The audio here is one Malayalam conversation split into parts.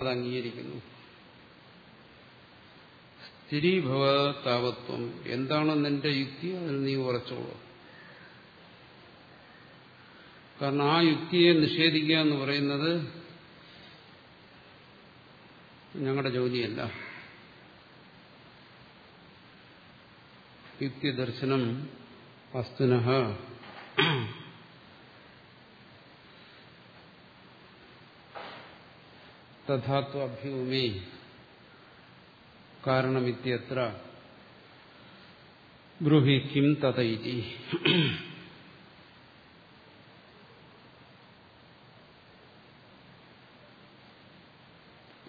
അത് അംഗീകരിക്കുന്നു. സ്ഥിരീഭവ താപത്വം. എന്താണ് നിന്റെ യുക്തി അതിൽ നീ ഉറച്ചോളൂ. കാരണം ആ യുക്തിയെ നിഷേധിക്കുക എന്ന് പറയുന്നത് ഞങ്ങളുടെ ജോലിയല്ല. യുക്തി ദർശനം വസ്തുന. തഥാത്വ അഭ്യൂമി കാരണമിത്യത്ര ബ്രൂഹി കിം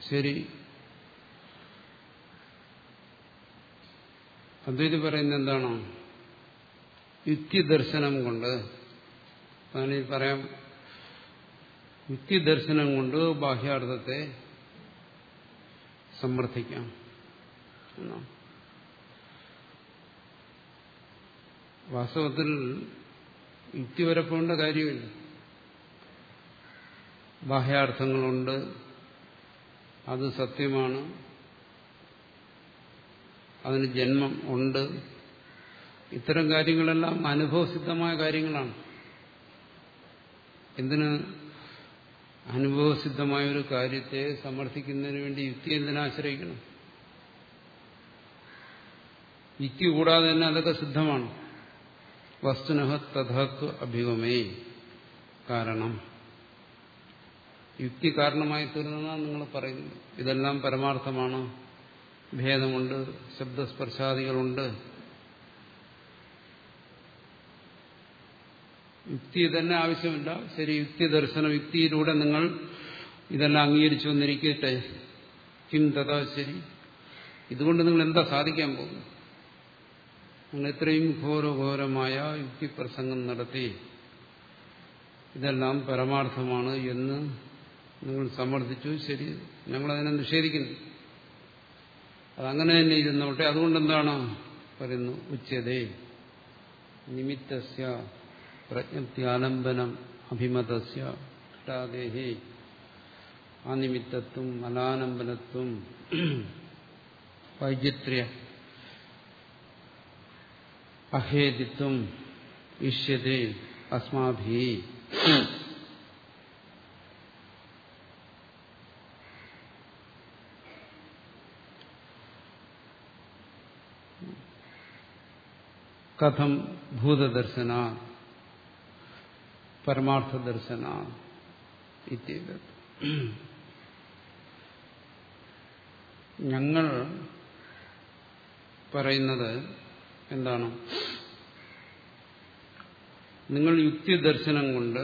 ശരി. അദ്വൈതി പറയുന്നത് എന്താണോ? യുക്തി ദർശനം കൊണ്ട്. അങ്ങനെ പറയാം യുക്തി ദർശനം കൊണ്ട് ബാഹ്യാർത്ഥത്തെ സമർത്ഥിക്കാം. എന്നാണ് വാസ്തവത്തിൽ യുക്തി വരപ്പോണ്ട കാര്യമില്ല. ബാഹ്യാർത്ഥങ്ങളുണ്ട്. അത് സത്യമാണ്. അതിന് ജന്മം ഉണ്ട്. ഇത്തരം കാര്യങ്ങളെല്ലാം അനുഭവസിദ്ധമായ കാര്യങ്ങളാണ്. എന്തിന് അനുഭവസിദ്ധമായ ഒരു കാര്യത്തെ സമർത്ഥിക്കുന്നതിന് വേണ്ടി യുക്തി എന്തിനാശ്രയിക്കണം യുക്തി കൂടാതെ തന്നെ അതൊക്കെ സിദ്ധമാണ്. വസ്തുനഹ തഥാത്വ അഭിഗമേ കാരണം. യുക്തി കാരണമായി തീർന്നതാണ് നിങ്ങൾ പറയുന്നത്. ഇതെല്ലാം പരമാർത്ഥമാണ്. ഭേദമുണ്ട് ശബ്ദസ്പർശാദികളുണ്ട്. യുക്തി തന്നെ ആവശ്യമില്ല. ശരി യുക്തി ദർശനം യുക്തിയിലൂടെ നിങ്ങൾ ഇതെല്ലാം അംഗീകരിച്ചു വന്നിരിക്കട്ടെ. കിം തഥാ ശരി. ഇതുകൊണ്ട് നിങ്ങൾ എന്താ സാധിക്കാൻ പോകും നിങ്ങൾ ഇത്രയും ഘോരഘോരമായ യുക്തിപ്രസംഗം നടത്തി ഇതെല്ലാം പരമാർത്ഥമാണ് എന്ന് നിങ്ങൾ സമ്മർദ്ദിച്ചു. ശരി ഞങ്ങളതിനെ നിഷേധിക്കുന്നു. അതങ്ങനെ തന്നെ ഇരുന്നോട്ടെ. അതുകൊണ്ടെന്താണ് പറയുന്നു? ഉച്ചതേ നിമിത്തസ്യ പ്രജ്ഞപ്തിയാലംബനം അഭിമതസ്യ ഇഷ്ടാദേഹി അനിമിത്തത്വം അലാലംബനത്വം വൈചിത്ര്യ അഹേദിത്വം ഇഷ്യതേ അസ്മാഭി കഥം ഭൂതദർശന പരമാർത്ഥദർശന ദർശന ഞങ്ങൾ പറയുന്നത് എന്താണ്? നിങ്ങൾ യുക്തി ദർശനം കൊണ്ട്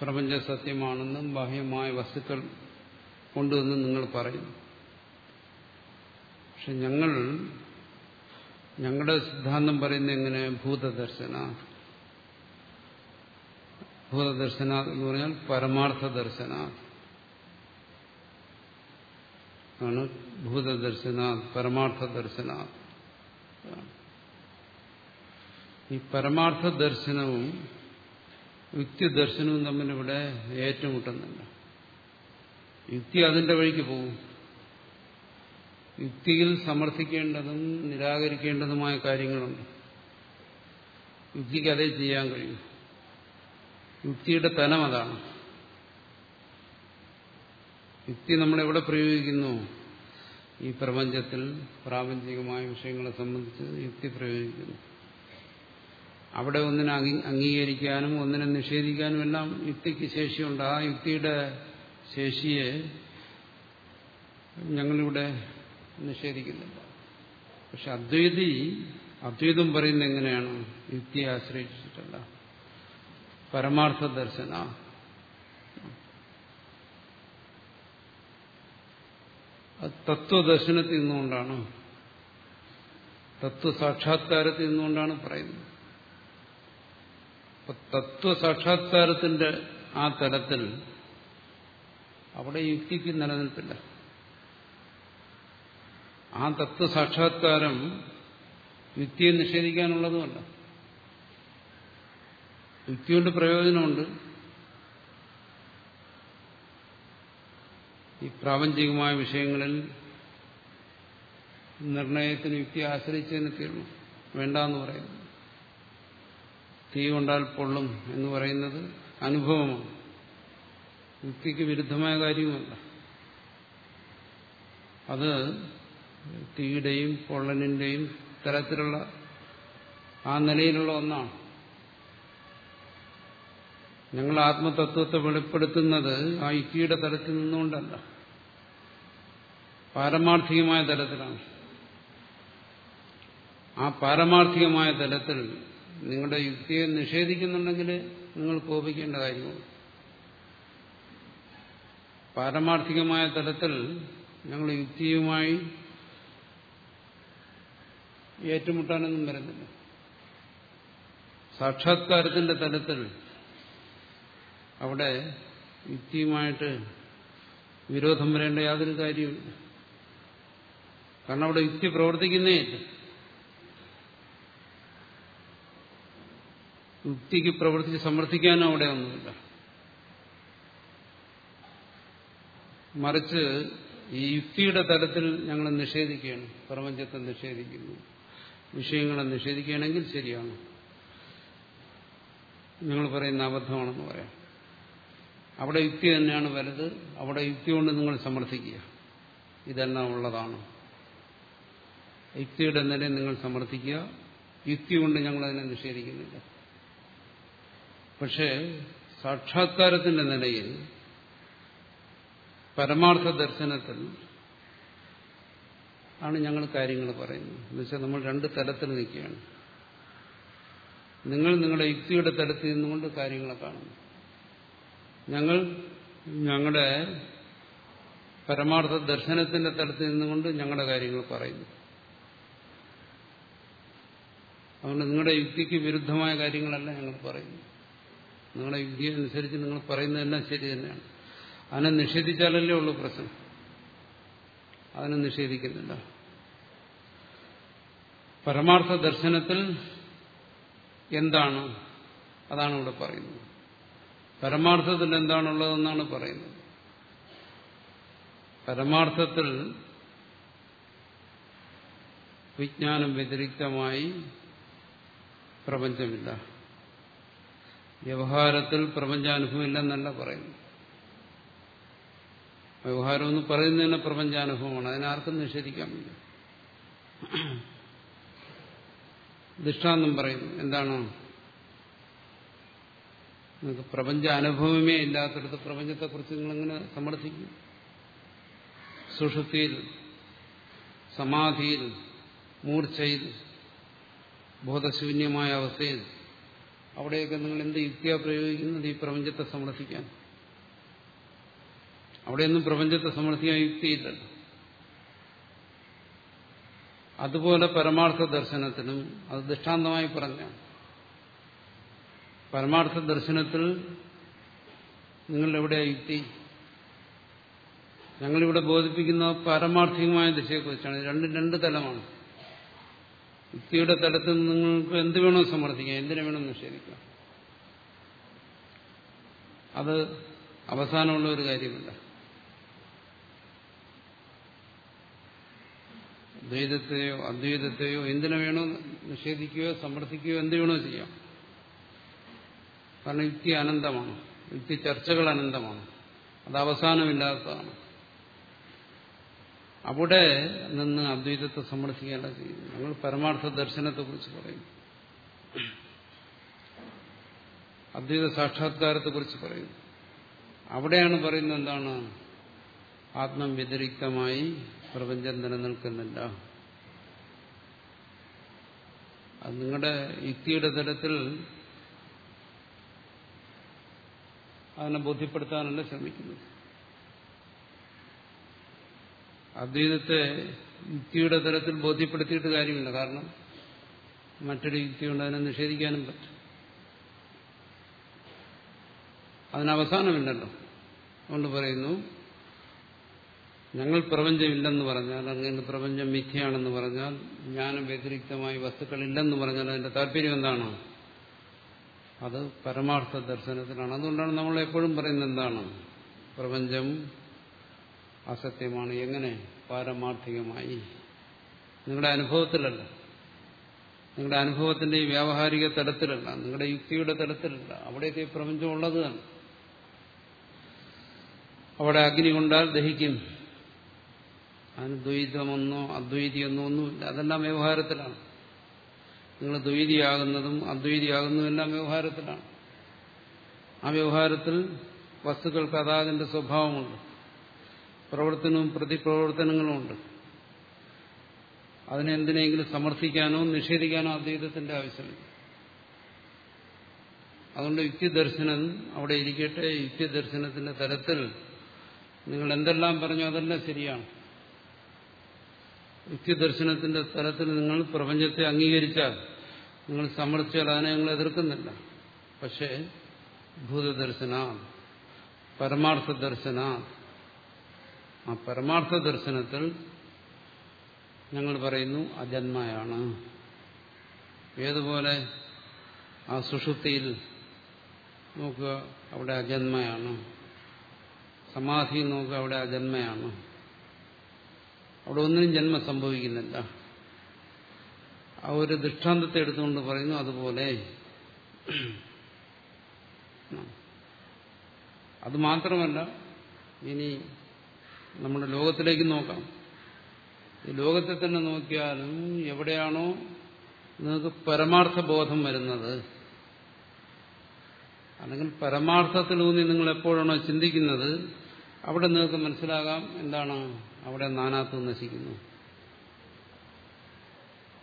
പ്രപഞ്ച സത്യമാണെന്നും ബാഹ്യമായ വസ്തുക്കൾ കൊണ്ടുവന്നും നിങ്ങൾ പറയുന്നു. പക്ഷെ ഞങ്ങൾ ഞങ്ങളുടെ സിദ്ധാന്തം പറയുന്നത് എങ്ങനെ? ഭൂതദർശന ഭൂതദർശന എന്ന് പറഞ്ഞാൽ പരമാർത്ഥ ദർശന ആണ് ഭൂതദർശന പരമാർത്ഥ ദർശന ഈ പരമാർത്ഥ ദർശനവും യുക്തി ദർശനവും തമ്മിൽ ഇവിടെ ഏറ്റുമുട്ടുന്നുണ്ട്. യുക്തി അതിന്റെ വഴിക്ക് പോകും. യുക്തിയിൽ സമർത്ഥിക്കേണ്ടതും നിരാകരിക്കേണ്ടതുമായ കാര്യങ്ങളുണ്ട്. യുക്തിക്ക് അതേ ചെയ്യാൻ കഴിയും. യുക്തിയുടെ തനം അതാണ്. യുക്തി നമ്മളെവിടെ പ്രയോഗിക്കുന്നു? ഈ പ്രപഞ്ചത്തിൽ പ്രാപഞ്ചികമായ വിഷയങ്ങളെ സംബന്ധിച്ച് യുക്തി പ്രയോഗിക്കുന്നു. അവിടെ ഒന്നിനെ അംഗീകരിക്കാനും ഒന്നിനെ നിഷേധിക്കാനും എല്ലാം യുക്തിക്ക് ശേഷിയുണ്ട്. ആ യുക്തിയുടെ ശേഷിയെ ഞങ്ങളിവിടെ നിഷേധിക്കുന്നില്ല. പക്ഷെ അദ്വൈതി അദ്വൈതം പറയുന്നത് എങ്ങനെയാണ്? യുക്തിയെ ആശ്രയിച്ചിട്ടല്ല. പരമാർത്ഥ ദർശന. തത്വദർശനത്തിൽ നിന്നുകൊണ്ടാണ്. തത്വസാക്ഷാത്കാരത്തിൽ നിന്നുകൊണ്ടാണ് പറയുന്നത്. തത്വസാക്ഷാത്കാരത്തിന്റെ ആ തലത്തിൽ അവിടെ യുക്തിക്ക് നിലനിൽപ്പില്ല. ആ തത്വസാക്ഷാത്കാരം യുക്തിയെ നിഷേധിക്കാനുള്ളതുമല്ല. യുക്തി കൊണ്ട് പ്രയോജനമുണ്ട്. ഈ പ്രാപഞ്ചികമായ വിഷയങ്ങളിൽ നിർണയത്തിന് യുക്തി ആശ്രയിച്ചതിന് തീർന്നു. വേണ്ടെന്ന് പറയുന്നു. തീ കൊണ്ടാൽ പൊള്ളും എന്ന് പറയുന്നത് അനുഭവമാണ്. യുക്തിക്ക് വിരുദ്ധമായ കാര്യവുമല്ല. അത് തീയുടെയും പൊള്ളലിന്റെയും തരത്തിലുള്ള ആ നിലയിലുള്ള ഒന്നാണ്. ഞങ്ങൾ ആത്മതത്വത്തെ വെളിപ്പെടുത്തുന്നത് ആ യുക്തിയുടെ തലത്തിൽ നിന്നുകൊണ്ടല്ല. പാരമാർത്ഥികമായ തലത്തിലാണ്. ആ പാരമാർത്ഥികമായ തലത്തിൽ നിങ്ങളുടെ യുക്തിയെ നിഷേധിക്കുന്നുണ്ടെങ്കിൽ നിങ്ങൾ കോപിക്കേണ്ട കാര്യമാണ് പാരമാർത്ഥികമായ തലത്തിൽ ഞങ്ങൾ യുക്തിയുമായി ഏറ്റുമുട്ടാനൊന്നും വരുന്നില്ല. സാക്ഷാത്കാരത്തിന്റെ തലത്തിൽ അവിടെ യുക്തിയുമായിട്ട് വിരോധം വരേണ്ട യാതൊരു കാര്യമില്ല കാരണം അവിടെ യുക്തി പ്രവർത്തിക്കുന്നേ യുക്തിക്ക് പ്രവർത്തിച്ച് സമർത്ഥിക്കാനും അവിടെ ഒന്നുമില്ല. മറിച്ച് ഈ യുക്തിയുടെ തലത്തിൽ ഞങ്ങൾ നിഷേധിക്കുകയാണ്. പ്രപഞ്ചത്തെ നിഷേധിക്കുന്നു. വിഷയങ്ങളെ നിഷേധിക്കുകയാണെങ്കിൽ ശരിയാണ്. നിങ്ങൾ പറയുന്ന അബദ്ധമാണെന്ന് പറയാം. അവിടെ യുക്തി തന്നെയാണ് വലുത്. അവിടെ യുക്തി കൊണ്ട് നിങ്ങൾ സമർത്ഥിക്കുക. ഇതെല്ലാം ഉള്ളതാണ്. യുക്തിയുടെ നില നിങ്ങൾ സമർത്ഥിക്കുക. യുക്തി കൊണ്ട് ഞങ്ങൾ അതിനെ നിഷേധിക്കുന്നില്ല. പക്ഷേ സാക്ഷാത്കാരത്തിന്റെ നിലയിൽ പരമാർത്ഥ ദർശനത്തിൽ ആണ് ഞങ്ങൾ കാര്യങ്ങൾ പറയുന്നത്. എന്നുവെച്ചാൽ നമ്മൾ രണ്ട് തലത്തിൽ നിൽക്കുകയാണ്. നിങ്ങൾ നിങ്ങളുടെ യുക്തിയുടെ തലത്തിൽ നിന്നുകൊണ്ട് കാര്യങ്ങളെ കാണുന്നു. ഞങ്ങൾ ഞങ്ങളുടെ പരമാർത്ഥ ദർശനത്തിന്റെ തലത്തിൽ നിന്നുകൊണ്ട് ഞങ്ങളുടെ കാര്യങ്ങൾ പറയുന്നു. അതുകൊണ്ട് നിങ്ങളുടെ യുക്തിക്ക് വിരുദ്ധമായ കാര്യങ്ങളല്ല ഞങ്ങൾ പറയുന്നു നിങ്ങളുടെ യുക്തി അനുസരിച്ച് നിങ്ങൾ പറയുന്നതെല്ലാം ശരി തന്നെയാണ്. അതിനെ നിഷേധിച്ചാലല്ലേ ഉള്ളൂ പ്രശ്നം. അതിനെ നിഷേധിക്കുന്നില്ല. പരമാർത്ഥ ദർശനത്തിൽ എന്താണ്? അതാണ് ഇവിടെ പറയുന്നത്. പരമാർത്ഥത്തിൽ എന്താണുള്ളതെന്നാണ് പറയുന്നത്. പരമാർത്ഥത്തിൽ വിജ്ഞാനം വ്യതിരിക്തമായി പ്രപഞ്ചമില്ല. വ്യവഹാരത്തിൽ പ്രപഞ്ചാനുഭവം ഇല്ലെന്നല്ല പറയുന്നു വ്യവഹാരം എന്ന് പറയുന്നതിന് പ്രപഞ്ചാനുഭവമാണ്. അതിനാർക്കും നിഷേധിക്കാൻ വയ്യ ദൃഷ്ടാന്തം പറയുന്നു. എന്താണ് നിങ്ങൾക്ക് പ്രപഞ്ച അനുഭവമേ ഇല്ലാത്തടത്ത് പ്രപഞ്ചത്തെക്കുറിച്ച് നിങ്ങളെങ്ങനെ സമർത്ഥിക്കും സുഷുതിയിൽ സമാധിയിൽ മൂർച്ചയിൽ ബോധശൂന്യമായ അവസ്ഥയിൽ അവിടെയൊക്കെ നിങ്ങൾ എന്ത് യുക്തിയാ പ്രയോഗിക്കുന്നത് ഈ പ്രപഞ്ചത്തെ സമർത്ഥിക്കാൻ അവിടെയൊന്നും പ്രപഞ്ചത്തെ സമർത്ഥിക്കാൻ യുക്തിയില്ല. അതുപോലെ പരമാർത്ഥ ദർശനത്തിനും അത് ദൃഷ്ടാന്തമായി പറഞ്ഞ പരമാർത്ഥ ദർശനത്തിൽ നിങ്ങളുടെ എവിടെയാ യുക്തി ഞങ്ങളിവിടെ ബോധിപ്പിക്കുന്ന പാരമാർത്ഥികമായ ദിശയെക്കുറിച്ചാണ്. രണ്ടും രണ്ട് തലമാണ്. യുക്തിയുടെ തലത്തിൽ നിങ്ങൾക്ക് എന്ത് വേണോ സമർത്ഥിക്കാം. എന്തിനു വേണം നിഷേധിക്കാം. അത് അവസാനമുള്ള ഒരു കാര്യമല്ല. ദ്വൈതത്തെയോ അദ്വൈതത്തെയോ എന്തിനു വേണോ നിഷേധിക്കുകയോ സമർത്ഥിക്കുകയോ എന്ത് വേണോ ചെയ്യാം. കാരണം യുക്തി അനന്തമാണ്. യുക്തി ചർച്ചകൾ അനന്തമാണ്. അത് അവസാനമില്ലാത്തതാണ്. അവിടെ നിന്ന് അദ്വൈതത്തെ സമർത്ഥിക്കുകയല്ല ചെയ്യുന്നു നമ്മൾ പരമാർത്ഥ ദർശനത്തെക്കുറിച്ച് പറയും. അദ്വൈത സാക്ഷാത്കാരത്തെക്കുറിച്ച് പറയുന്നു അവിടെയാണ് പറയുന്നത് എന്താണ്? ആത്മം വ്യതിരിക്തമായി പ്രപഞ്ചം നിലനിൽക്കുന്നില്ല. അത് നിങ്ങളുടെ യുക്തിയുടെ തലത്തിൽ അതിനെ ബോധ്യപ്പെടുത്താനല്ല ശ്രമിക്കുന്നത് അദ്വൈതത്തെ യുക്തിയുടെ തരത്തിൽ ബോധ്യപ്പെടുത്തിയിട്ട് കാര്യമില്ല. കാരണം മറ്റൊരു യുക്തി കൊണ്ട് അതിനെ നിഷേധിക്കാനും പറ്റും. അതിനവസാനമില്ലല്ലോ അതുകൊണ്ട് പറയുന്നു ഞങ്ങൾ പ്രപഞ്ചമില്ലെന്ന് പറഞ്ഞാൽ അങ്ങനെ പ്രപഞ്ചം മിഥ്യയാണെന്ന് പറഞ്ഞാൽ ജ്ഞാനം വ്യതിരിക്തമായി വസ്തുക്കളില്ലെന്ന് പറഞ്ഞാൽ അതിന്റെ താല്പര്യം എന്താണ്? അത് പരമാർത്ഥ ദർശനത്തിലാണ്. അതുകൊണ്ടാണ് നമ്മൾ എപ്പോഴും പറയുന്നത് എന്താണ്? പ്രപഞ്ചം അസത്യമാണ്. എങ്ങനെ? പാരമാർത്ഥികമായി. നിങ്ങളുടെ അനുഭവത്തിലല്ല. നിങ്ങളുടെ അനുഭവത്തിന്റെ ഈ വ്യാവഹാരിക തലത്തിലല്ല. നിങ്ങളുടെ യുക്തിയുടെ തലത്തിലല്ല. അവിടെയൊക്കെ ഈ പ്രപഞ്ചം ഉള്ളത് തന്നെ. അവിടെ അഗ്നി കൊണ്ടാൽ ദഹിക്കും. അതിന് ദ്വൈതമെന്നോ അദ്വൈതിയെന്നോ ഒന്നുമില്ല. അതെല്ലാം വ്യവഹാരത്തിലാണ്. നിങ്ങൾ ദ്വൈതിയാകുന്നതും അദ്വൈതിയാകുന്നതും എല്ലാം വ്യവഹാരത്തിലാണ്. ആ വ്യവഹാരത്തിൽ വസ്തുക്കൾക്ക് അതാതിന്റെ സ്വഭാവമുണ്ട്. പ്രവർത്തനവും പ്രതിപ്രവർത്തനങ്ങളുമുണ്ട് അതിനെന്തിനെങ്കിലും സമർത്ഥിക്കാനോ നിഷേധിക്കാനോ അദ്വൈതത്തിന്റെ ആവശ്യമില്ല. അതുകൊണ്ട് യുക്തിദർശനം അവിടെ ഇരിക്കട്ടെ. യുക്തിദർശനത്തിന്റെ തരത്തിൽ നിങ്ങൾ എന്തെല്ലാം പറഞ്ഞു അതെല്ലാം ശരിയാണ്. യുക്തിദർശനത്തിന്റെ തലത്തിൽ നിങ്ങൾ പ്രപഞ്ചത്തെ അംഗീകരിച്ചാൽ നിങ്ങൾ സമർത്ഥിച്ചാൽ അതിനെ നിങ്ങൾ എതിർക്കുന്നില്ല. പക്ഷേ ഭൂതദർശന പരമാർത്ഥ ദർശന ആ പരമാർത്ഥ ദർശനത്തിൽ ഞങ്ങൾ പറയുന്നു അജന്മയാണ്. ഏതുപോലെ? ആ സുഷുപ്തിയിൽ നോക്കുക അവിടെ അജന്മയാണ്. സമാധി നോക്കുക അവിടെ അജന്മയാണ്. അവിടെ ഒന്നിനും ജന്മം സംഭവിക്കുന്നില്ല. ആ ഒരു ദൃഷ്ടാന്തത്തെ എടുത്തുകൊണ്ട് പറയുന്നു അതുപോലെ. അത് മാത്രമല്ല ഇനി നമ്മുടെ ലോകത്തിലേക്ക് നോക്കാം. ഈ ലോകത്തെ തന്നെ നോക്കിയാലും എവിടെയാണോ നിങ്ങൾക്ക് പരമാർത്ഥ ബോധം വരുന്നത്. അല്ലെങ്കിൽ പരമാർത്ഥത്തിലൂന്നി നിങ്ങൾ എപ്പോഴാണോ ചിന്തിക്കുന്നത് അവിടെ നിങ്ങൾക്ക് മനസ്സിലാകാം എന്താണ് അവിടെ നാനാത്വം നശിക്കുന്നു.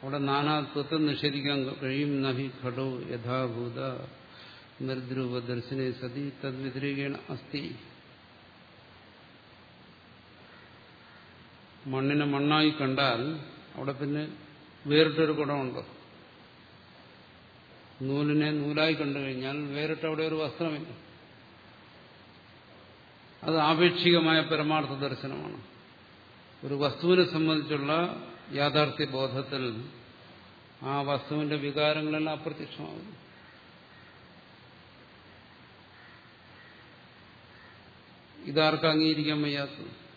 അവിടെ നാനാത്വത്തെ നിഷേധിക്കാൻ കഴിയും നഹി ഘടോ യഥാഭൂത. നിർദ്രൂപ ദർശന സതി തദ്വ്യതിരികേണ അസ്ഥി മണ്ണിനെ മണ്ണായി കണ്ടാൽ അവിടെ പിന്നെ വേറിട്ടൊരു കുടമുണ്ടോ. നൂലിനെ നൂലായി കണ്ടു കഴിഞ്ഞാൽ വേറിട്ട് അവിടെ ഒരു വസ്ത്രമില്ല. അത് ആപേക്ഷികമായ പരമാർത്ഥ ദർശനമാണ്. ഒരു വസ്തുവിനെ സംബന്ധിച്ചുള്ള യാഥാർത്ഥ്യ ബോധത്തിൽ ആ വസ്തുവിന്റെ വികാരങ്ങളെല്ലാം അപ്രത്യക്ഷമാകുന്നു. ഇതാർക്ക് അംഗീകരിക്കാൻ വയ്യാത്തത്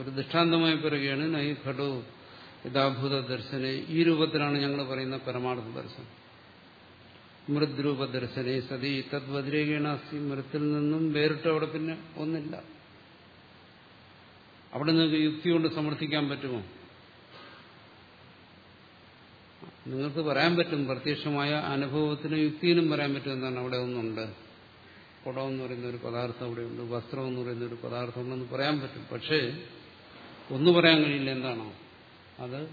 ഒരു ദൃഷ്ടാന്തമായി പറയുകയാണ് നൈ ഘടു യഥാഭൂത ദർശന. ഈ രൂപത്തിലാണ് ഞങ്ങൾ പറയുന്ന പരമാർത്ഥ ദർശനം. മൃദ്രൂപ ദർശനെ സതി തദ്വതിരേകേണ അസ്ഥി മൃത്തിൽ നിന്നും വേറിട്ട് അവിടെ പിന്നെ ഒന്നില്ല. അവിടെ നിങ്ങൾക്ക് യുക്തി കൊണ്ട് സമർത്ഥിക്കാൻ പറ്റുമോ? നിങ്ങൾക്ക് പറയാൻ പറ്റും. പ്രത്യക്ഷമായ അനുഭവത്തിനും യുക്തിയിലും പറയാൻ പറ്റും എന്താണ്. അവിടെ ഒന്നുണ്ട്. കുടം എന്ന് പറയുന്ന ഒരു പദാർത്ഥം അവിടെയുണ്ട് വസ്ത്രം എന്ന് പറയുന്ന ഒരു പദാർത്ഥം ഉണ്ടെന്ന് പറയാൻ പറ്റും. പക്ഷേ ഒന്ന് പറയാൻ കഴിയില്ല എന്താണോ. അത്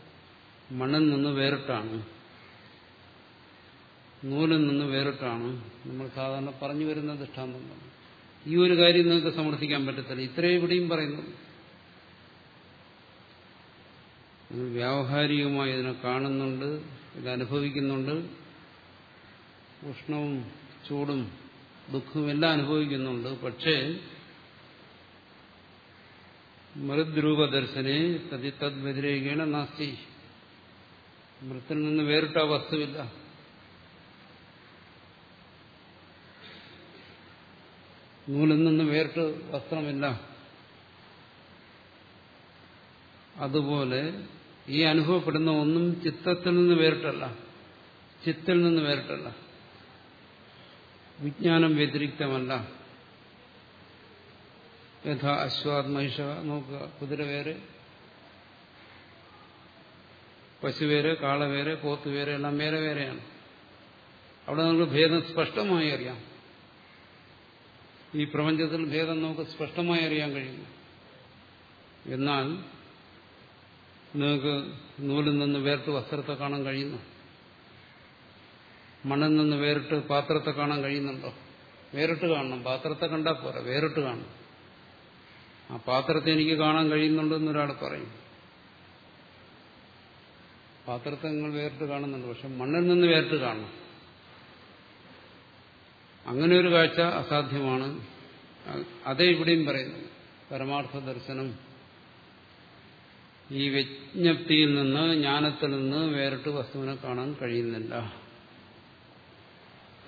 മണ്ണിൽ നിന്ന് വേറിട്ടാണ്. നൂലിൽ നിന്ന് വേറിട്ടാണ്. നമ്മൾ സാധാരണ പറഞ്ഞു വരുന്ന ദൃഷ്ടാന്തം ഈ ഒരു കാര്യം നിങ്ങൾക്ക് സമർത്ഥിക്കാൻ പറ്റത്തില്ല. ഇത്രയും ഇവിടെയും പറയുന്നു. വ്യാവഹാരികമായി ഇതിനെ കാണുന്നുണ്ട്. അനുഭവിക്കുന്നുണ്ട് ഉഷ്ണവും ചൂടും ദുഃഖവും എല്ലാം അനുഭവിക്കുന്നുണ്ട്. പക്ഷേ മൃദ്രൂപദർശനെ തതി തദ്വ്യതിരേകേണ നാസ്തി. മൃത്തിൽ നിന്ന് വേറിട്ട വസ്തുവില്ല. നൂലിൽ നിന്ന് വേറിട്ട് വസ്ത്രമില്ല. അതുപോലെ ഈ അനുഭവപ്പെടുന്ന ഒന്നും ചിത്തത്തിൽ നിന്ന് വേറിട്ടല്ല. ചിത്തിൽ നിന്ന് വേറിട്ടല്ല. വിജ്ഞാനം വ്യതിരിക്തമല്ല. യഥാ അശ്വാത് മഹിഷ നോക്കുക. കുതിര വേറെ പശു വേറെ കാള വേറെ പോത്ത് വേറെ എല്ലാം വേറെ വേറെയാണ്. അവിടെ നമുക്ക് ഭേദം സ്പഷ്ടമായി അറിയാം. ഈ പ്രപഞ്ചത്തിൽ ഭേദം നമുക്ക് സ്പഷ്ടമായി അറിയാൻ കഴിയുന്നു. എന്നാൽ നിങ്ങൾക്ക് നൂലിൽ നിന്ന് വേറിട്ട് വസ്ത്രത്തെ കാണാൻ കഴിയുന്നു. മണ്ണിൽ നിന്ന് വേറിട്ട് പാത്രത്തെ കാണാൻ കഴിയുന്നുണ്ടോ? വേറിട്ട് കാണണം. പാത്രത്തെ കണ്ടാൽ പോരാ. വേറിട്ട് കാണണം. ആ പാത്രത്തെ എനിക്ക് കാണാൻ കഴിയുന്നുണ്ടെന്ന് ഒരാൾ പറയും. പാത്രത്തെ നിങ്ങൾ വേറിട്ട് കാണുന്നുണ്ട്. പക്ഷെ മണ്ണിൽ നിന്ന് വേറിട്ട് കാണണം. അങ്ങനെ ഒരു കാഴ്ച അസാധ്യമാണ്. അതേ ഇവിടെയും പറയുന്നു. പരമാർത്ഥ ദർശനം ഈ വിജ്ഞപ്തിയിൽ നിന്ന് ജ്ഞാനത്തിൽ നിന്ന് വേറിട്ട് വസ്തുവിനെ കാണാൻ കഴിയുന്നില്ല.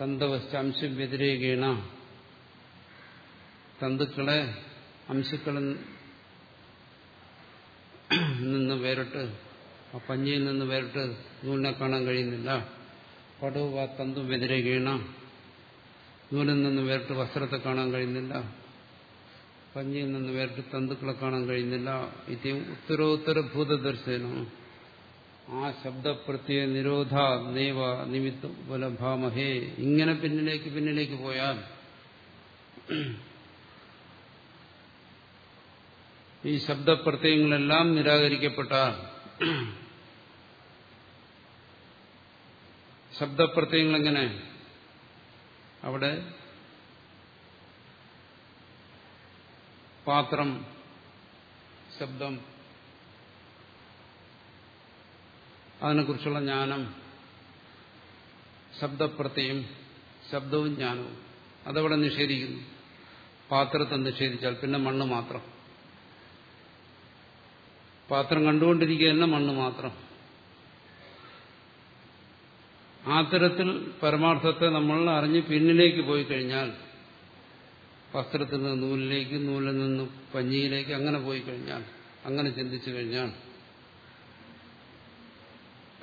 തന്തവസ്ഥ അംശം വ്യതിരേകീണ. തന്തുക്കളെ അംശുക്കളിൽ നിന്ന് വേറിട്ട് ആ പഞ്ഞിയിൽ നിന്ന് വേറിട്ട് നൂലിനെ കാണാൻ കഴിയുന്നില്ല. പടവ് ആ തന്തു വ്യതിരേകീണ. നൂലിൽ നിന്ന് വേറിട്ട് വസ്ത്രത്തെ കാണാൻ കഴിയുന്നില്ല. പഞ്ഞിയിൽ നിന്ന് വേറിട്ട് തന്തുക്കളെ കാണാൻ കഴിയുന്നില്ല. ഇത് ഉത്തരോത്തര ഭൂതദർശനം ആ ശബ്ദപ്രത്യ നിരോധ നൈവ നിമിത്ത ഉപലഭാമഹേ. ഇങ്ങനെ പിന്നിലേക്ക് പിന്നിലേക്ക് പോയാൽ ഈ ശബ്ദപ്രത്യയങ്ങളെല്ലാം നിരാകരിക്കപ്പെട്ടാൽ ശബ്ദപ്രത്യയങ്ങൾ എങ്ങനെ അവിടെ പാത്രം ശബ്ദം അതിനെക്കുറിച്ചുള്ള ജ്ഞാനം ശബ്ദപ്രത്യം ശബ്ദവും ജ്ഞാനവും. അതവിടെ നിഷേധിക്കുന്നു. പാത്രത്തെ നിഷേധിച്ചാൽ പിന്നെ മണ്ണ് മാത്രം. പാത്രം കണ്ടുകൊണ്ടിരിക്കുക തന്നെ മണ്ണ് മാത്രം. ആ തരത്തിൽ പരമാർത്ഥത്തെ നമ്മൾ അറിഞ്ഞ് പിന്നിലേക്ക് പോയി കഴിഞ്ഞാൽ വസ്ത്രത്തിൽ നിന്ന് നൂലിലേക്ക് നൂലിൽ നിന്ന് പഞ്ഞിയിലേക്ക് അങ്ങനെ പോയി കഴിഞ്ഞാൽ അങ്ങനെ ചിന്തിച്ചു കഴിഞ്ഞാൽ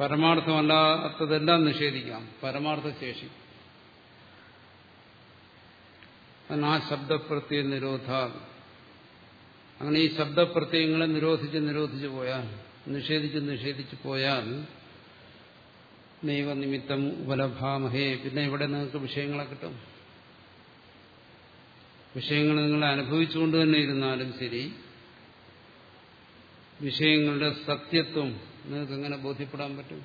പരമാർത്ഥമല്ലാത്തതെല്ലാം നിഷേധിക്കാം. പരമാർത്ഥ ശേഷി ആ ശബ്ദപ്രത്യ നിരോധ. അങ്ങനെ ഈ ശബ്ദപ്രത്യയങ്ങളെ നിരോധിച്ച് നിരോധിച്ച് പോയാൽ നിഷേധിച്ച് നിഷേധിച്ച് പോയാൽ നൈവനിമിത്തം ഉപലഭാമഹേ പിന്നെ ഇവിടെ നിങ്ങൾക്ക് വിഷയങ്ങളെ കിട്ടും. വിഷയങ്ങൾ നിങ്ങൾ അനുഭവിച്ചുകൊണ്ട് തന്നെ ഇരുന്നാലും ശരി. വിഷയങ്ങളുടെ സത്യത്വം നിങ്ങൾക്ക് എങ്ങനെ ബോധ്യപ്പെടാൻ പറ്റും?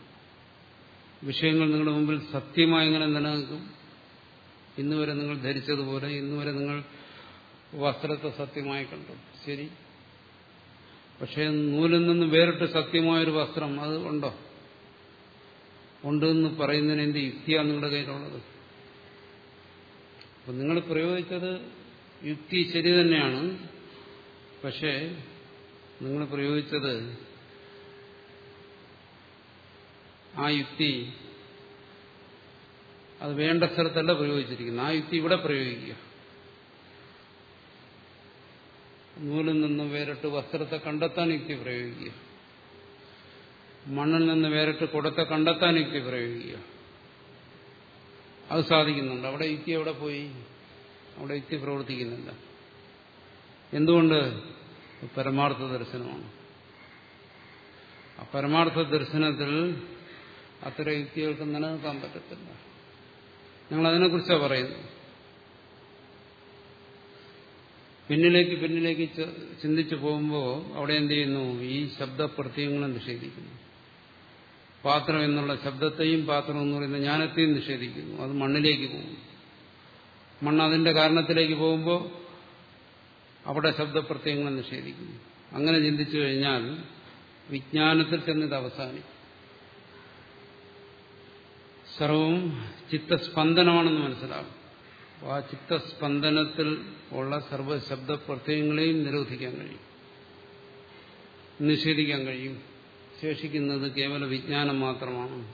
വിഷയങ്ങൾ നിങ്ങളുടെ മുമ്പിൽ സത്യമായി എങ്ങനെ നിലനിൽക്കും? ഇന്നുവരെ നിങ്ങൾ ധരിച്ചതുപോലെ ഇന്നുവരെ നിങ്ങൾ വസ്ത്രത്തെ സത്യമായി കണ്ടു. ശരി? പക്ഷേ നൂലിൽ നിന്ന് വേറിട്ട് സത്യമായൊരു വസ്ത്രം അത് ഉണ്ടോ? ഉണ്ടെന്ന് പറയുന്നതിന് എന്ത് യുക്തിയാണ് നിങ്ങളുടെ കയ്യിലുള്ളത്? അപ്പം നിങ്ങൾ പ്രയോഗിച്ചത് യുക്തി ശരി തന്നെയാണ്. പക്ഷേ നിങ്ങൾ പ്രയോഗിച്ചത് ആ യുക്തി അത് വേണ്ട സ്ഥലത്തല്ല പ്രയോഗിച്ചിരിക്കുന്നത്. ആ യുക്തി ഇവിടെ പ്രയോഗിക്കുക. നൂലിൽ നിന്ന് വേറിട്ട് വസ്ത്രത്തെ കണ്ടെത്താൻ യുക്തി പ്രയോഗിക്കുക. മണ്ണിൽ നിന്ന് വേറിട്ട് കുടത്തെ കണ്ടെത്താൻ യുക്തി പ്രയോഗിക്കുക. അത് സാധിക്കുന്നുണ്ട്. അവിടെ യുക്തി എവിടെ പോയി? അവിടെ യുക്തി പ്രവർത്തിക്കുന്നില്ല. എന്തുകൊണ്ട്? പരമാർത്ഥ ദർശനമാണ്. ആ പരമാർത്ഥ ദർശനത്തിൽ അത്തരം യുക്തികൾക്ക് നിലനിർത്താൻ പറ്റത്തില്ല. ഞങ്ങൾ അതിനെക്കുറിച്ചാണ് പറയുന്നത്. പിന്നിലേക്ക് പിന്നിലേക്ക് ചിന്തിച്ചു പോകുമ്പോൾ അവിടെ എന്ത് ചെയ്യുന്നു? ഈ ശബ്ദപ്രത്യയങ്ങളെ നിഷേധിക്കുന്നു. പാത്രം എന്നുള്ള ശബ്ദത്തെയും പാത്രം എന്ന് പറയുന്ന ജ്ഞാനത്തെയും നിഷേധിക്കുന്നു. അത് മണ്ണിലേക്ക് പോകുന്നു. മണ്ണ് അതിന്റെ കാരണത്തിലേക്ക് പോകുമ്പോൾ അവിടെ ശബ്ദപ്രത്യങ്ങൾ നിഷേധിക്കുന്നു. അങ്ങനെ ചിന്തിച്ചു കഴിഞ്ഞാൽ വിജ്ഞാനത്തിൽ ചെന്നത് അവസാനിക്കും. സർവവും ചിത്തസ്പന്ദനമാണെന്ന് മനസ്സിലാകും. ആ ചിത്തസ്പന്ദനത്തിൽ ഉള്ള സർവശബ്ദപ്രത്യയങ്ങളെയും നിരോധിക്കാൻ കഴിയും. നിഷേധിക്കാൻ കഴിയും. ശേഷിക്കുന്നത് കേവല വിജ്ഞാനം മാത്രമാണ്.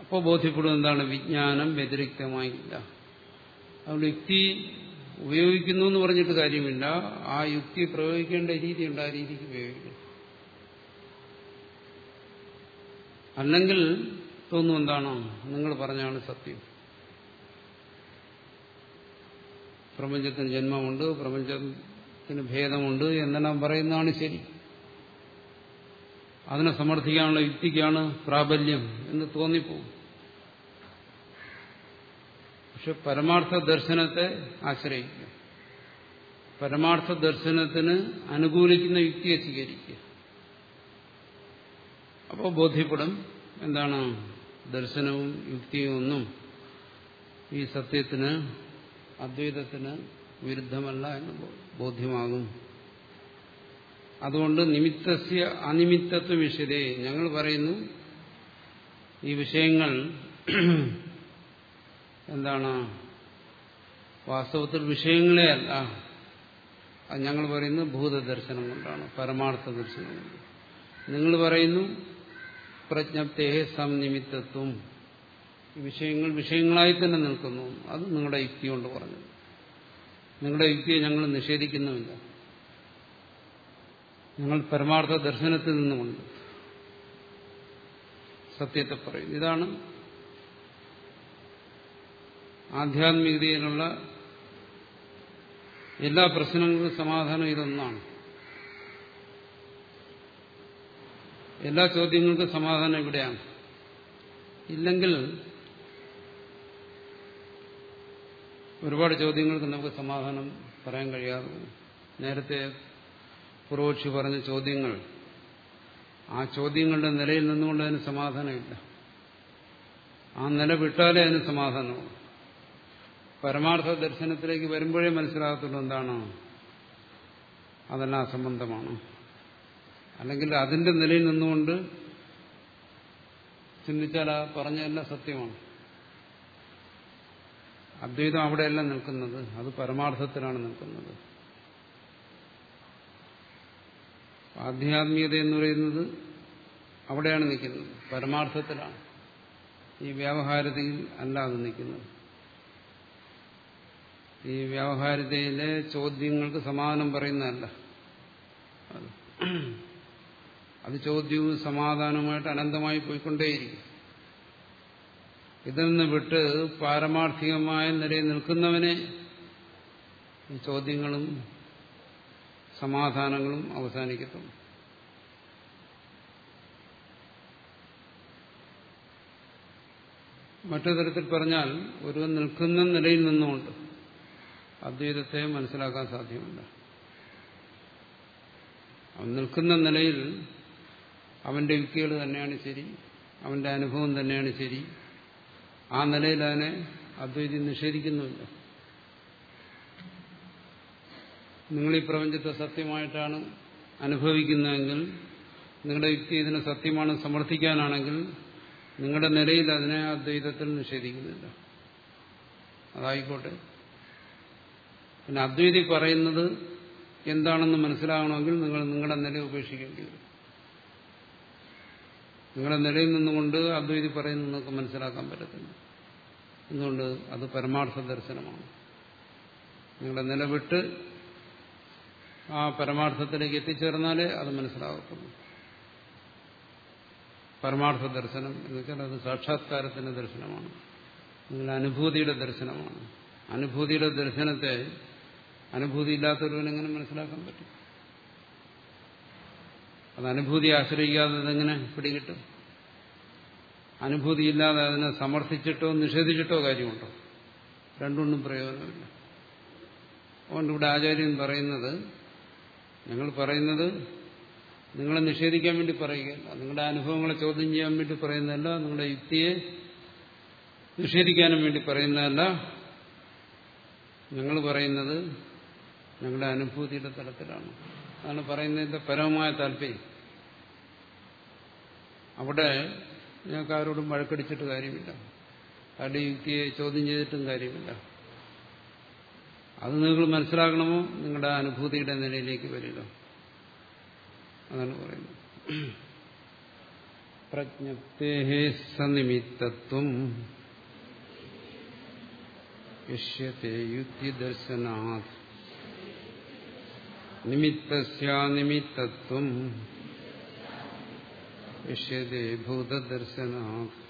അപ്പോൾ ബോധ്യപ്പെടും എന്താണ്? വിജ്ഞാനം വ്യതിരിക്തമായില്ല. അതുകൊണ്ട് യുക്തി ഉപയോഗിക്കുന്നു എന്ന് പറഞ്ഞിട്ട് കാര്യമില്ല. ആ യുക്തി പ്രയോഗിക്കേണ്ട രീതിയുണ്ട് ആ രീതിക്ക് ഉപയോഗിക്കണം അല്ലെങ്കിൽ തോന്നും എന്താണോ നിങ്ങൾ പറഞ്ഞാണ് സത്യം. പ്രപഞ്ചത്തിന് ജന്മമുണ്ട് പ്രപഞ്ചത്തിന് ഭേദമുണ്ട് എന്നെല്ലാം പറയുന്നതാണ് ശരി. അതിനെ സമർത്ഥിക്കാനുള്ള യുക്തിക്കാണ് പ്രാബല്യം എന്ന് തോന്നിപ്പോവും പക്ഷെ പരമാർത്ഥ ദർശനത്തെ ആശ്രയിക്കുക. പരമാർത്ഥ ദർശനത്തിന് അനുകൂലിക്കുന്ന യുക്തിയെ സ്വീകരിക്കുക. അപ്പോൾ ബോധ്യപ്പെടും എന്താണ് ദർശനവും യുക്തിയും ഒന്നും ഈ സത്യത്തിന് അദ്വൈതത്തിന് വിരുദ്ധമല്ല എന്ന് ബോധ്യമാകും. അതുകൊണ്ട് നിമിത്തസ്യ അനിമിത്തത്വ വിഷയതേ ഞങ്ങൾ പറയുന്നു ഈ വിഷയങ്ങൾ എന്താണ്? വാസ്തവത്തിൽ വിഷയങ്ങളെ അല്ല. ഞങ്ങൾ പറയുന്നു ഭൂതദർശനം കൊണ്ടാണ് പരമാർത്ഥ ദർശനം കൊണ്ട്. നിങ്ങൾ പറയുന്നു പ്രജ്ഞപ്തേ സംനിമിത്തത്വം. വിഷയങ്ങൾ വിഷയങ്ങളായി തന്നെ നിൽക്കുന്നു. അത് നിങ്ങളുടെ യുക്തി കൊണ്ട് പറഞ്ഞു നിങ്ങളുടെ യുക്തിയെ ഞങ്ങൾ നിഷേധിക്കുന്നുമില്ല. ഞങ്ങൾ പരമാർത്ഥ ദർശനത്തിൽ നിന്നുകൊണ്ട് സത്യത്തെ പറയും ഇതാണ് ആധ്യാത്മികതയിലുള്ള എല്ലാ പ്രശ്നങ്ങൾക്കും സമാധാനം ഇതൊന്നാണ്. എല്ലാ ചോദ്യങ്ങൾക്കും സമാധാനം ഇവിടെയാണ്. ഇല്ലെങ്കിൽ ഒരുപാട് ചോദ്യങ്ങൾക്ക് നമുക്ക് സമാധാനം പറയാൻ കഴിയാതെ നേരത്തെ പുറോക്ഷി പറഞ്ഞ ചോദ്യങ്ങൾ ആ ചോദ്യങ്ങളുടെ നിലയിൽ നിന്നുകൊണ്ട് അതിന് സമാധാനമില്ല. ആ നില വിട്ടാലേ അതിന് സമാധാനമുള്ളൂ. പരമാർത്ഥ ദർശനത്തിലേക്ക് വരുമ്പോഴേ മനസ്സിലാകത്തുള്ളൂ എന്താണ്. അതെല്ലാം അസംബന്ധമാണ്. അല്ലെങ്കിൽ അതിന്റെ നിലയിൽ നിന്നുകൊണ്ട് ചിന്തിച്ചാൽ ആ പറഞ്ഞതെല്ലാം സത്യമാണ്. അദ്വൈതം അവിടെയല്ല നിൽക്കുന്നത്. അത് പരമാർത്ഥത്തിലാണ് നിൽക്കുന്നത്. ആധ്യാത്മികത എന്ന് പറയുന്നത് അവിടെയാണ് നിൽക്കുന്നത്. പരമാർത്ഥത്തിലാണ്. ഈ വ്യാവഹാരികതയിൽ അല്ല അത് നിൽക്കുന്നത്. ഈ വ്യാവഹാരികതയിലെ ചോദ്യങ്ങൾക്ക് സമാധാനം പറയുന്നതല്ല. അത് ചോദ്യവും സമാധാനവുമായിട്ട് അനന്തമായി പോയിക്കൊണ്ടേയിരിക്കും. ഇതിൽ നിന്ന് വിട്ട് പാരമാർത്ഥികമായ നിലയിൽ നിൽക്കുന്നവനെ ഈ ചോദ്യങ്ങളും സമാധാനങ്ങളും അവസാനിക്കത്തുള്ളൂ. മറ്റു തരത്തിൽ പറഞ്ഞാൽ ഒരുവൻ നിൽക്കുന്ന നിലയിൽ നിന്നുകൊണ്ട് അദ്വൈതത്തെ മനസ്സിലാക്കാൻ സാധ്യമല്ല. അവൻ നിൽക്കുന്ന നിലയിൽ അവന്റെ യുക്തികൾ തന്നെയാണ് ശരി അവന്റെ അനുഭവം തന്നെയാണ് ശരി. ആ നിലയിൽ അവനെ അദ്വൈതി നിഷേധിക്കുന്നുമില്ല. നിങ്ങൾ ഈ പ്രപഞ്ചത്തെ സത്യമായിട്ടാണ് അനുഭവിക്കുന്നതെങ്കിൽ നിങ്ങളുടെ യുക്തി ഇതിനെ സത്യമാണ് സമർത്ഥിക്കാനാണെങ്കിൽ നിങ്ങളുടെ നിലയിൽ അതിനെ അദ്വൈതത്തിൽ നിഷേധിക്കുന്നില്ല. അതായിക്കോട്ടെ. പിന്നെ അദ്വൈതി പറയുന്നത് എന്താണെന്ന് മനസ്സിലാകണമെങ്കിൽ നിങ്ങൾ നിങ്ങളുടെ നില ഉപേക്ഷിക്കേണ്ടി വരും. നിങ്ങളുടെ നിലയിൽ നിന്നുകൊണ്ട് അദ്വൈതി പറയുന്നത് നിങ്ങൾക്ക് മനസ്സിലാക്കാൻ പറ്റത്തില്ല. എന്തുകൊണ്ട്? അത് പരമാർത്ഥ ദർശനമാണ്. നിങ്ങളുടെ നില വിട്ട് ആ പരമാർത്ഥത്തിലേക്ക് എത്തിച്ചേർന്നാലേ അത് മനസ്സിലാകത്തുള്ളൂ. പരമാർത്ഥ ദർശനം എന്ന് വെച്ചാൽ അത് സാക്ഷാത്കാരത്തിന്റെ ദർശനമാണ്. നിങ്ങളുടെ അനുഭൂതിയുടെ ദർശനമാണ്. അനുഭൂതിയുടെ ദർശനത്തെ അനുഭൂതി എങ്ങനെ മനസ്സിലാക്കാൻ പറ്റും? അത് അനുഭൂതി ആശ്രയിക്കാതെ അതെങ്ങനെ പിടികിട്ടും? അനുഭൂതിയില്ലാതെ അതിനെ സമർത്ഥിച്ചിട്ടോ നിഷേധിച്ചിട്ടോ കാര്യമുണ്ടോ? രണ്ടൊന്നും പ്രയോജനമില്ല. അതുകൊണ്ട് ഇവിടെ ആചാര്യൻ പറയുന്നത് ഞങ്ങൾ പറയുന്നത് നിങ്ങളെ നിഷേധിക്കാൻ വേണ്ടി പറയുകയല്ല. നിങ്ങളുടെ അനുഭവങ്ങളെ ചോദ്യം ചെയ്യാൻ വേണ്ടി പറയുന്നതല്ല. നിങ്ങളുടെ യുക്തിയെ നിഷേധിക്കാനും വേണ്ടി പറയുന്നതല്ല. ഞങ്ങൾ പറയുന്നത് ഞങ്ങളുടെ അനുഭൂതിയുടെ തലത്തിലാണ്. അതാണ് പറയുന്നതിന്റെ പരമമായ താല്പര്യം. അവിടെ ഞങ്ങൾക്ക് ആരോടും വഴക്കടിച്ചിട്ട് കാര്യമില്ല. ആരുടെ യുക്തിയെ ചോദ്യം ചെയ്തിട്ടും കാര്യമില്ല. അത് നിങ്ങൾ മനസ്സിലാക്കണമോ? നിങ്ങളുടെ അനുഭൂതിയുടെ നിലയിലേക്ക് വരിക അതാണ് പറയുന്നത്. പ്രജ്ഞപ്തേ സനിമിത്തത്വം യുക്തി യുക്തിദർശനാത്. നിമിത്തസ്യാനിമിത്തത്വം യഷ്യത്തെ ഭൂതദർശനാത്